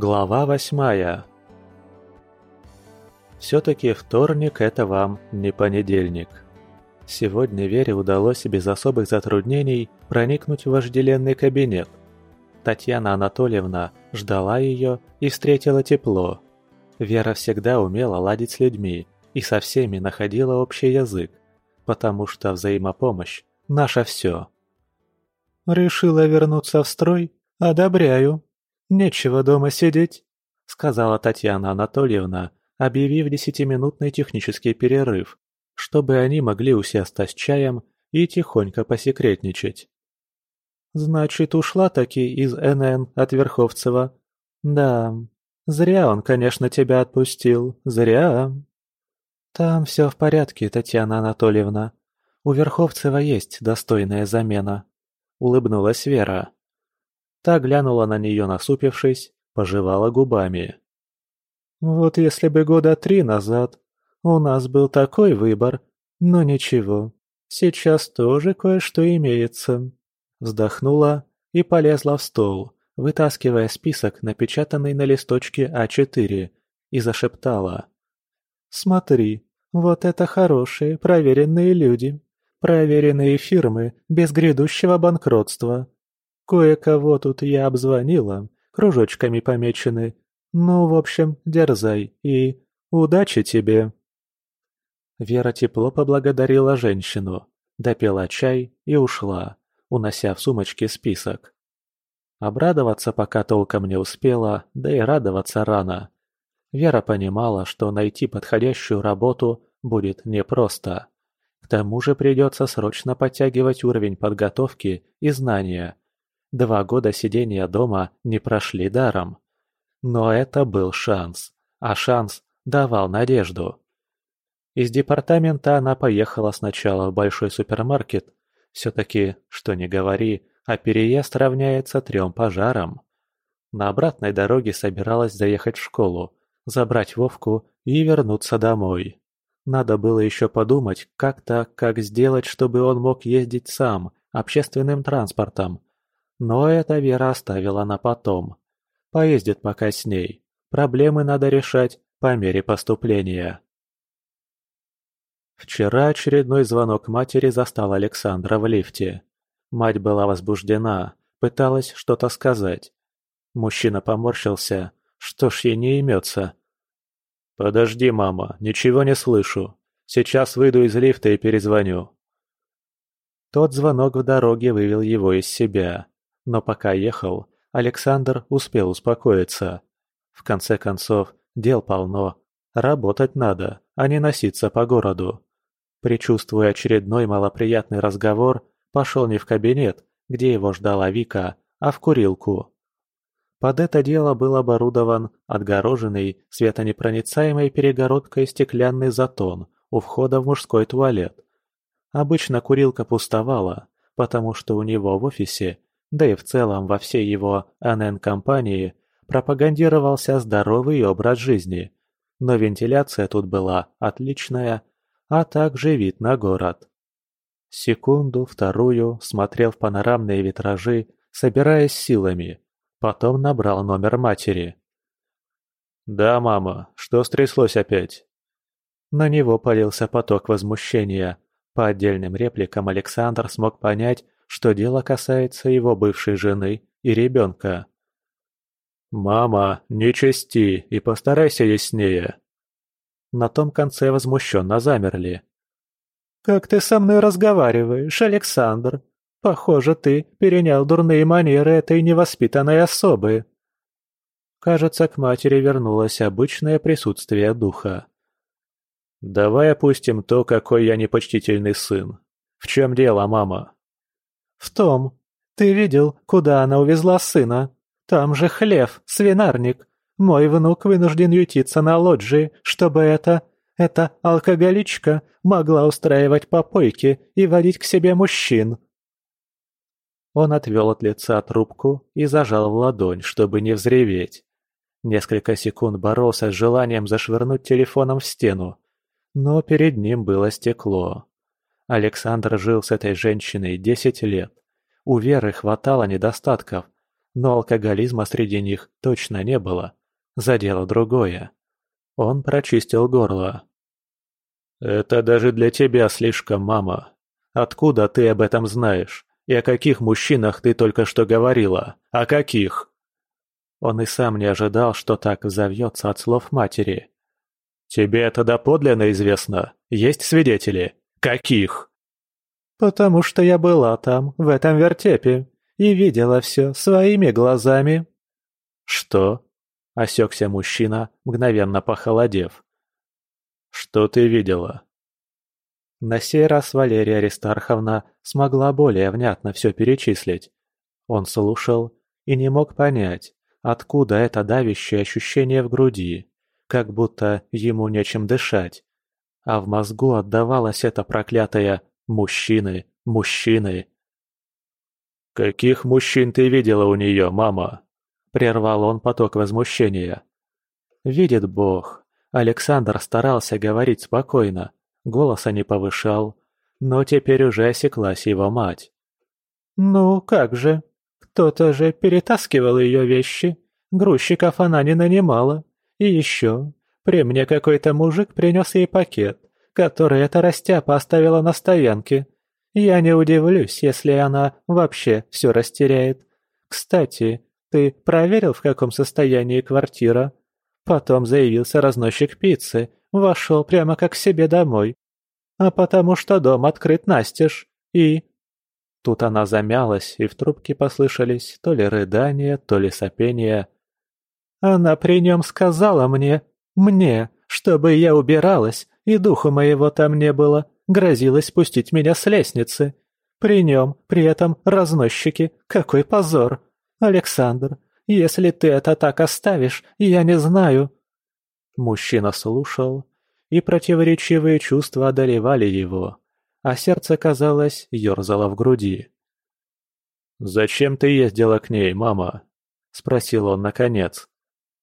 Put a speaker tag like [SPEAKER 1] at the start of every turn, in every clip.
[SPEAKER 1] Глава восьмая Все-таки вторник – это вам не понедельник. Сегодня Вере удалось без особых затруднений проникнуть в вожделенный кабинет. Татьяна Анатольевна ждала ее и встретила тепло. Вера всегда умела ладить с людьми и со всеми находила общий язык, потому что взаимопомощь – наше все.
[SPEAKER 2] «Решила вернуться в строй? Одобряю. Нечего дома сидеть», – сказала Татьяна Анатольевна, объявив десятиминутный технический перерыв, чтобы они могли усесться с чаем и тихонько посекретничать. «Значит, ушла таки из НН от Верховцева? Да, зря он, конечно, тебя отпустил, зря». «Там все в порядке, Татьяна Анатольевна. У Верховцева есть достойная замена», — улыбнулась Вера. Та глянула на нее, насупившись, пожевала губами. «Вот если бы года три назад у нас был такой выбор, но ничего, сейчас тоже кое-что имеется». Вздохнула и полезла в стол, вытаскивая список, напечатанный на листочке А4, и зашептала. «Смотри, вот это хорошие, проверенные люди, проверенные фирмы без грядущего банкротства. Кое-кого тут я обзвонила, кружочками помечены. Ну, в общем, дерзай и удачи тебе!» Вера тепло поблагодарила женщину, допила чай и ушла, унося в сумочке список. Обрадоваться пока толком не успела, да и радоваться рано. Вера понимала, что найти подходящую работу будет непросто. К тому же придется срочно подтягивать уровень подготовки и знания. Два года сидения дома не прошли даром. Но это был шанс, а шанс давал надежду. Из департамента она поехала сначала в большой супермаркет. Все-таки, что не говори, а переезд равняется трем пожарам. На обратной дороге собиралась заехать в школу, забрать Вовку и вернуться домой. Надо было еще подумать, как так, как сделать, чтобы он мог ездить сам, общественным транспортом. Но это Вера оставила на потом. Поездит пока с ней. Проблемы надо решать по мере поступления. Вчера очередной звонок матери застал Александра в лифте. Мать была возбуждена, пыталась что-то сказать. Мужчина поморщился. Что ж ей не имется? «Подожди, мама, ничего не слышу. Сейчас выйду из лифта и перезвоню». Тот звонок в дороге вывел его из себя. Но пока ехал, Александр успел успокоиться. В конце концов, дел полно. Работать надо, а не носиться по городу. Причувствуя очередной малоприятный разговор, пошел не в кабинет, где его ждала Вика, а в курилку. Под это дело был оборудован отгороженный светонепроницаемой перегородкой стеклянный затон у входа в мужской туалет. Обычно курилка пустовала, потому что у него в офисе, да и в целом во всей его НН-компании, пропагандировался здоровый образ жизни. Но вентиляция тут была отличная, а также вид на город. Секунду, вторую смотрел в панорамные витражи, собираясь силами. Потом набрал номер матери. «Да, мама, что стряслось опять?» На него полился поток возмущения. По отдельным репликам Александр смог понять, что дело касается его бывшей жены и ребенка. «Мама, не чести и постарайся яснее!» На том конце возмущенно замерли. «Как ты со мной разговариваешь, Александр? Похоже, ты перенял дурные манеры этой невоспитанной особы». Кажется, к матери вернулось обычное присутствие духа. «Давай опустим то, какой я непочтительный сын. В чем дело, мама?» «В том. Ты видел, куда она увезла сына? Там же хлев, свинарник. Мой внук вынужден ютиться на лоджии, чтобы это... эта алкоголичка могла устраивать попойки и водить к себе мужчин». Он отвел от лица трубку и зажал в ладонь, чтобы не взреветь. Несколько секунд боролся с желанием зашвырнуть телефоном в стену, но перед ним было стекло. Александр жил с этой женщиной десять лет. У Веры хватало недостатков,
[SPEAKER 1] но алкоголизма среди них точно не было. Задело другое. Он прочистил горло. «Это даже для тебя слишком, мама. Откуда ты об этом знаешь? И о каких мужчинах ты только что говорила? О каких?» Он и сам не ожидал, что так взовьется от слов матери. «Тебе это доподлинно известно? Есть свидетели? Каких?»
[SPEAKER 2] «Потому что я была там, в этом вертепе, и видела все своими глазами».
[SPEAKER 1] «Что?» – осекся мужчина, мгновенно похолодев. «Что ты видела?» На сей раз Валерия Аристарховна смогла более внятно все перечислить. Он слушал и не мог понять, откуда это давящее ощущение в груди, как будто ему нечем дышать. А в мозгу отдавалось это проклятое «мужчины, мужчины». «Каких мужчин ты видела у нее, мама?» – прервал он поток возмущения. «Видит Бог». Александр старался говорить спокойно, голоса не повышал, но теперь уже осеклась его мать.
[SPEAKER 2] «Ну, как же? Кто-то же перетаскивал ее вещи. Грузчиков она не нанимала. И еще, при мне какой-то мужик принес ей пакет, который эта растяпа оставила на стоянке. Я не удивлюсь, если она вообще все растеряет. Кстати, ты проверил, в каком состоянии квартира? Потом заявился разносчик пиццы, вошел прямо как к себе домой. А потому что дом открыт настежь, и...» Тут она замялась, и в трубке послышались то ли рыдания, то ли сопения. «Она при нем сказала мне, мне, чтобы я убиралась, и духу моего там не было, грозилась спустить меня с лестницы. При нем, при этом разносчики, какой позор! Александр, если ты это так оставишь, я не знаю». Мужчина слушал, и противоречивые чувства одолевали его, а сердце, казалось, ерзало в груди. «Зачем ты ездила к ней, мама?» — спросил он наконец.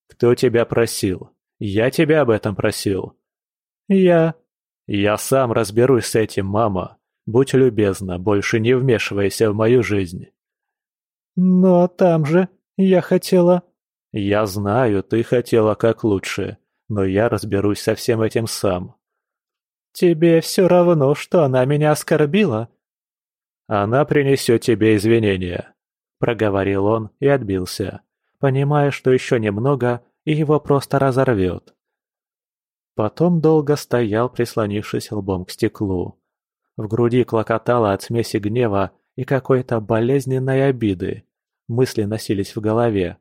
[SPEAKER 2] «Кто тебя просил? Я тебя об этом просил». «Я...» «Я сам разберусь с этим, мама. Будь любезна, больше не вмешивайся в мою жизнь». «Но там же я хотела...»
[SPEAKER 1] «Я знаю, ты хотела как лучше, но я разберусь со всем этим сам».
[SPEAKER 2] «Тебе все равно, что она меня оскорбила?»
[SPEAKER 1] «Она принесет тебе извинения», — проговорил он и отбился, понимая, что еще немного, и его просто разорвет. Потом долго стоял, прислонившись лбом к стеклу. В груди клокотало от смеси гнева и какой-то болезненной обиды. Мысли носились в голове,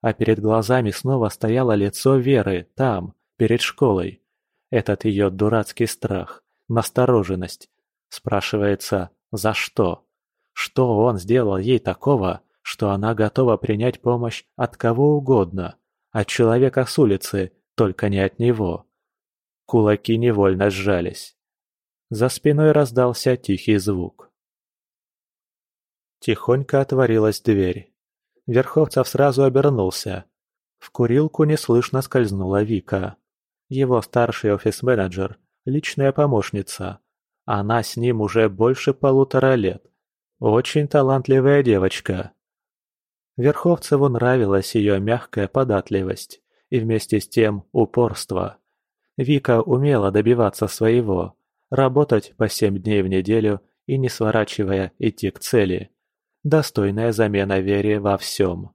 [SPEAKER 1] а перед глазами снова стояло лицо Веры, там, перед школой. Этот ее дурацкий страх, настороженность. Спрашивается, за что? Что он сделал ей такого, что она готова принять помощь от кого угодно, от человека с улицы, только не от него? Кулаки невольно сжались. За спиной раздался тихий звук. Тихонько отворилась дверь. Верховцев сразу обернулся. В курилку неслышно скользнула Вика. Его старший офис-менеджер, личная помощница. Она с ним уже больше полутора лет. Очень талантливая девочка. Верховцеву нравилась ее мягкая податливость и вместе с тем упорство. Вика умела добиваться своего, работать по семь дней в неделю и не сворачивая идти к цели. Достойная замена Вере во всем.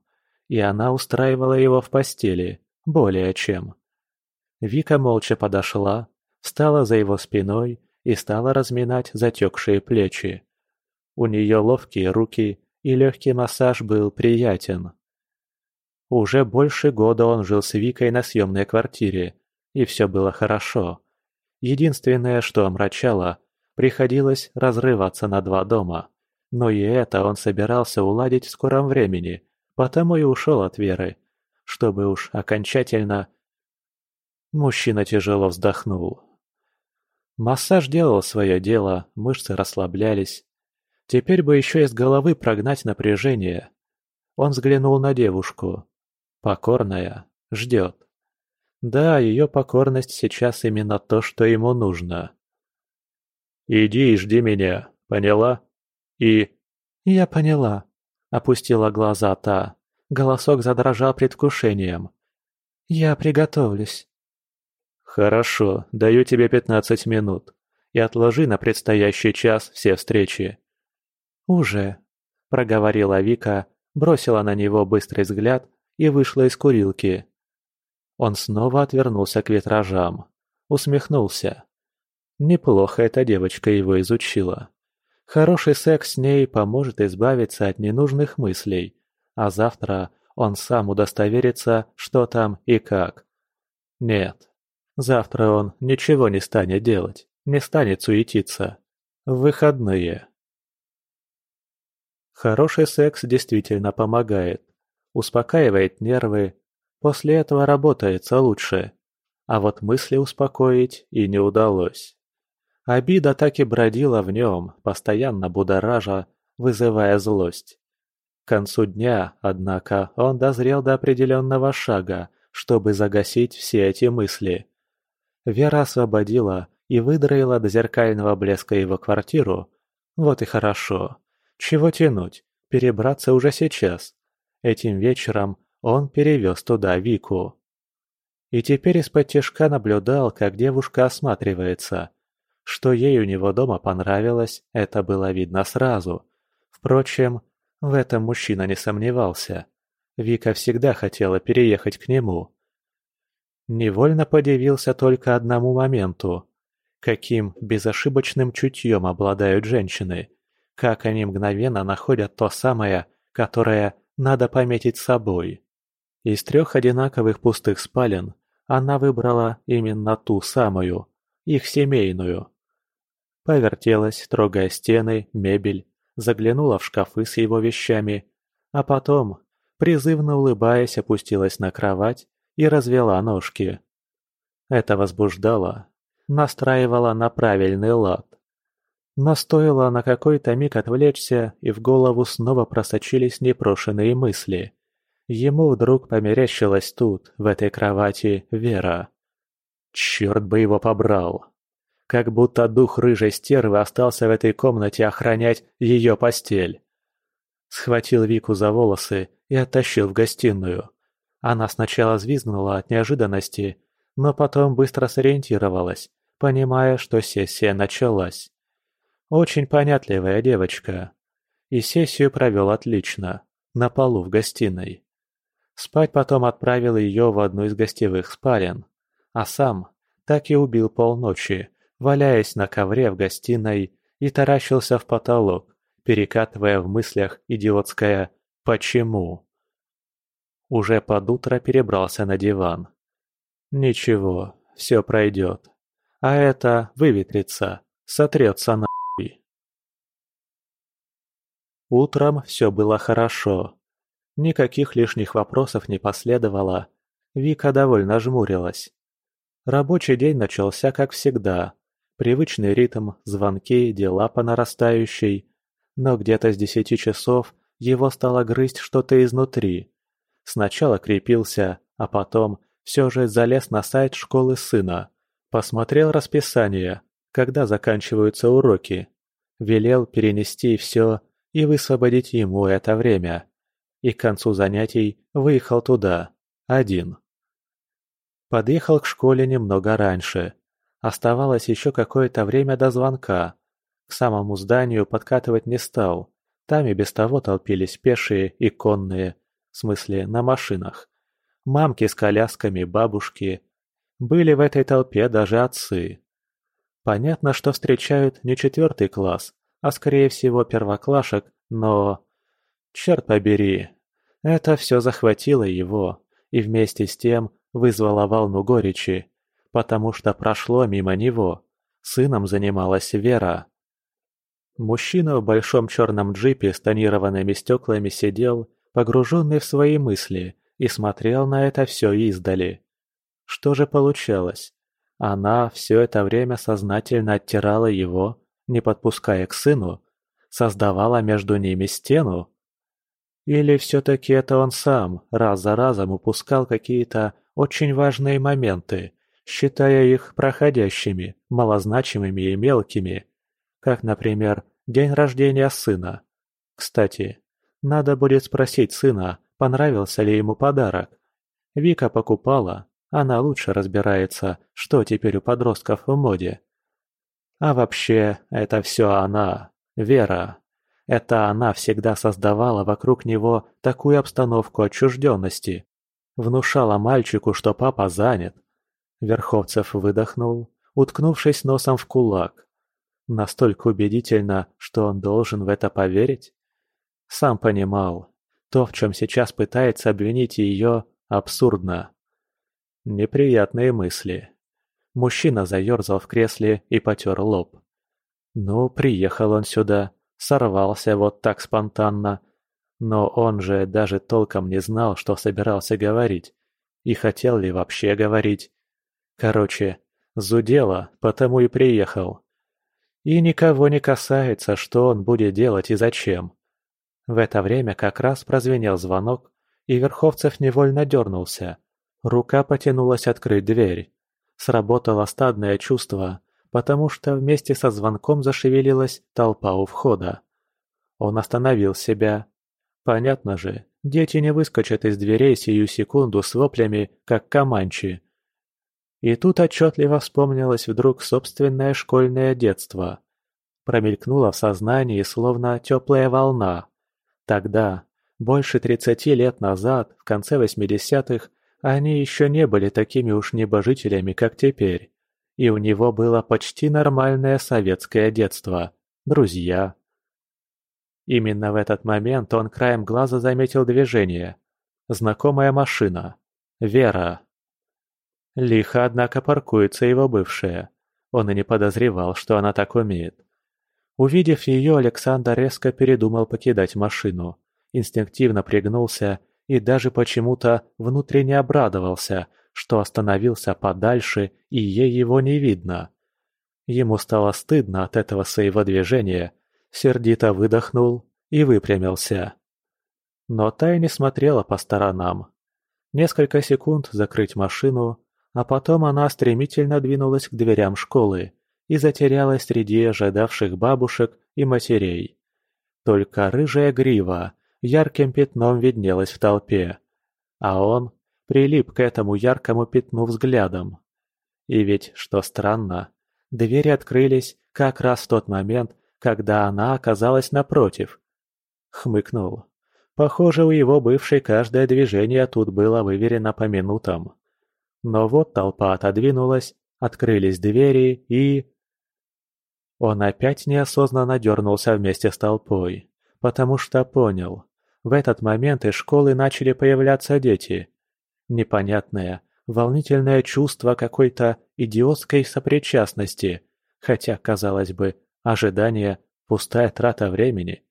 [SPEAKER 1] И она устраивала его в постели, более чем. Вика молча подошла, встала за его спиной и стала разминать затекшие плечи. У нее ловкие руки, и легкий массаж был приятен. Уже больше года он жил с Викой на съемной квартире, и все было хорошо. Единственное, что омрачало, приходилось разрываться на два дома. Но и это он собирался уладить в скором времени, потому и ушел от Веры, чтобы уж окончательно... Мужчина тяжело вздохнул. Массаж делал свое дело, мышцы расслаблялись. Теперь бы еще из головы прогнать напряжение. Он взглянул на девушку. Покорная, ждет. Да, ее покорность сейчас именно то, что ему нужно. «Иди и жди меня, поняла?» И... «Я поняла», — опустила глаза та, Голосок задрожал предвкушением. «Я приготовлюсь».
[SPEAKER 2] «Хорошо, даю тебе пятнадцать минут. И отложи на предстоящий час все встречи».
[SPEAKER 1] «Уже», — проговорила Вика, бросила на него быстрый взгляд и вышла из курилки. Он снова отвернулся к витражам. Усмехнулся. Неплохо эта девочка его изучила. Хороший секс с ней поможет избавиться от ненужных мыслей, а завтра он сам удостоверится, что там и как. Нет, завтра он ничего не станет делать, не станет суетиться. В выходные. Хороший секс действительно помогает. Успокаивает нервы. После этого работается лучше. А вот мысли успокоить и не удалось. Обида так и бродила в нем, постоянно будоража, вызывая злость. К концу дня, однако, он дозрел до определенного шага, чтобы загасить все эти мысли. Вера освободила и выдроила до зеркального блеска его квартиру. Вот и хорошо. Чего тянуть? Перебраться уже сейчас. Этим вечером он перевез туда Вику. И теперь из-под тяжка наблюдал, как девушка осматривается. Что ей у него дома понравилось, это было видно сразу. Впрочем, в этом мужчина не сомневался. Вика всегда хотела переехать к нему. Невольно подивился только одному моменту. Каким безошибочным чутьем обладают женщины. Как они мгновенно находят то самое, которое надо пометить собой. Из трех одинаковых пустых спален она выбрала именно ту самую, их семейную. Повертелась, трогая стены, мебель, заглянула в шкафы с его вещами, а потом, призывно улыбаясь, опустилась на кровать и развела ножки. Это возбуждало, настраивало на правильный лад. Но стоило на какой-то миг отвлечься, и в голову снова просочились непрошенные мысли. Ему вдруг померещилась тут, в этой кровати, Вера. Черт бы его побрал! как будто дух рыжей стервы остался в этой комнате охранять ее постель. Схватил Вику за волосы и оттащил в гостиную. Она сначала взвизгнула от неожиданности, но потом быстро сориентировалась, понимая, что сессия началась. Очень понятливая девочка. И сессию провел отлично, на полу в гостиной. Спать потом отправил ее в одну из гостевых спален, а сам так и убил полночи, валяясь на ковре в гостиной и таращился в потолок, перекатывая в мыслях идиотское «почему?». Уже под утро перебрался на диван. Ничего, все пройдет. А это выветрится, сотрется нахуй. Утром все было хорошо. Никаких лишних вопросов не последовало. Вика довольно жмурилась. Рабочий день начался как всегда, Привычный ритм, звонки, дела по нарастающей. Но где-то с десяти часов его стало грызть что-то изнутри. Сначала крепился, а потом все же залез на сайт школы сына. Посмотрел расписание, когда заканчиваются уроки. Велел перенести все и высвободить ему это время. И к концу занятий выехал туда, один. Подъехал к школе немного раньше. Оставалось еще какое-то время до звонка. К самому зданию подкатывать не стал. Там и без того толпились пешие и конные, в смысле на машинах. Мамки с колясками, бабушки. Были в этой толпе даже отцы. Понятно, что встречают не четвертый класс, а скорее всего первоклашек, но... Черт побери, это все захватило его и вместе с тем вызвало волну горечи потому что прошло мимо него. Сыном занималась Вера. Мужчина в большом черном джипе с тонированными стеклами сидел, погруженный в свои мысли, и смотрел на это все издали. Что же получалось? Она все это время сознательно оттирала его, не подпуская к сыну, создавала между ними стену? Или все-таки это он сам раз за разом упускал какие-то очень важные моменты, считая их проходящими, малозначимыми и мелкими, как, например, день рождения сына. Кстати, надо будет спросить сына, понравился ли ему подарок. Вика покупала, она лучше разбирается, что теперь у подростков в моде. А вообще, это все она, Вера. Это она всегда создавала вокруг него такую обстановку отчужденности. Внушала мальчику, что папа занят. Верховцев выдохнул, уткнувшись носом в кулак. Настолько убедительно, что он должен в это поверить? Сам понимал, то, в чем сейчас пытается обвинить ее, абсурдно. Неприятные мысли. Мужчина заерзал в кресле и потер лоб. Ну, приехал он сюда, сорвался вот так спонтанно. Но он же даже толком не знал, что собирался говорить. И хотел ли вообще говорить. Короче, зудело, потому и приехал. И никого не касается, что он будет делать и зачем. В это время как раз прозвенел звонок, и Верховцев невольно дернулся. Рука потянулась открыть дверь. Сработало стадное чувство, потому что вместе со звонком зашевелилась толпа у входа. Он остановил себя. Понятно же, дети не выскочат из дверей сию секунду с воплями, как команчи. И тут отчетливо вспомнилось вдруг собственное школьное детство. Промелькнуло в сознании словно теплая волна. Тогда, больше тридцати лет назад, в конце восьмидесятых, они еще не были такими уж небожителями, как теперь. И у него было почти нормальное советское детство. Друзья. Именно в этот момент он краем глаза заметил движение. Знакомая машина. Вера. Лихо, однако, паркуется его бывшая. Он и не подозревал, что она так умеет. Увидев ее, Александр резко передумал покидать машину. Инстинктивно пригнулся и даже почему-то внутренне обрадовался, что остановился подальше и ей его не видно. Ему стало стыдно от этого своего движения, сердито выдохнул и выпрямился. Но та не смотрела по сторонам. Несколько секунд закрыть машину, а потом она стремительно двинулась к дверям школы и затерялась среди ожидавших бабушек и матерей. Только рыжая грива ярким пятном виднелась в толпе, а он прилип к этому яркому пятну взглядом. И ведь, что странно, двери открылись как раз в тот момент, когда она оказалась напротив. Хмыкнул. Похоже, у его бывшей каждое движение тут было выверено по минутам. Но вот толпа отодвинулась, открылись двери и... Он опять неосознанно дернулся вместе с толпой, потому что понял, в этот момент из школы начали появляться дети. Непонятное, волнительное чувство какой-то идиотской сопричастности, хотя, казалось бы, ожидание – пустая трата времени.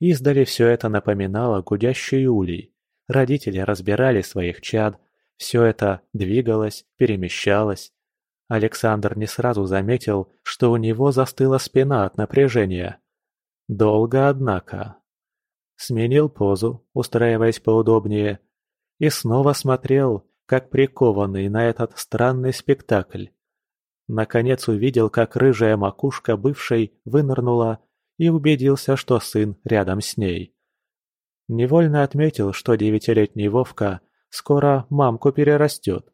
[SPEAKER 1] Издали все это напоминало гудящий улей. Родители разбирали своих чад, все это двигалось, перемещалось. Александр не сразу заметил, что у него застыла спина от напряжения. Долго, однако. Сменил позу, устраиваясь поудобнее, и снова смотрел, как прикованный на этот странный спектакль. Наконец увидел, как рыжая макушка бывшей вынырнула и убедился, что сын рядом с ней. Невольно отметил, что девятилетний Вовка скоро мамку перерастет.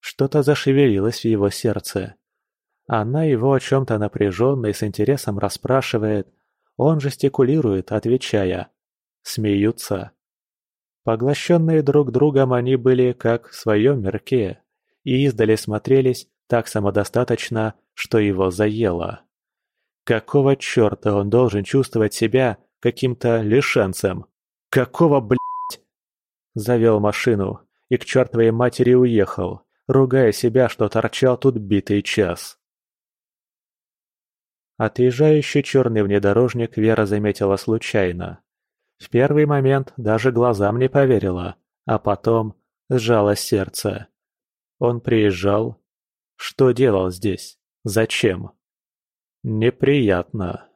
[SPEAKER 1] Что-то зашевелилось в его сердце. Она его о чем-то напряженно и с интересом расспрашивает, он жестикулирует, отвечая смеются. Поглощенные друг другом они были как в своем мирке, и издали смотрелись так самодостаточно, что его заело. Какого черта он должен чувствовать себя каким-то лишенцем? Какого, блядь? Завел машину и к чертовой матери уехал, ругая себя, что торчал тут битый час. Отъезжающий черный внедорожник Вера заметила случайно. В первый момент даже глазам не поверила, а потом сжалось сердце. Он приезжал. Что делал здесь? Зачем? Неприятно.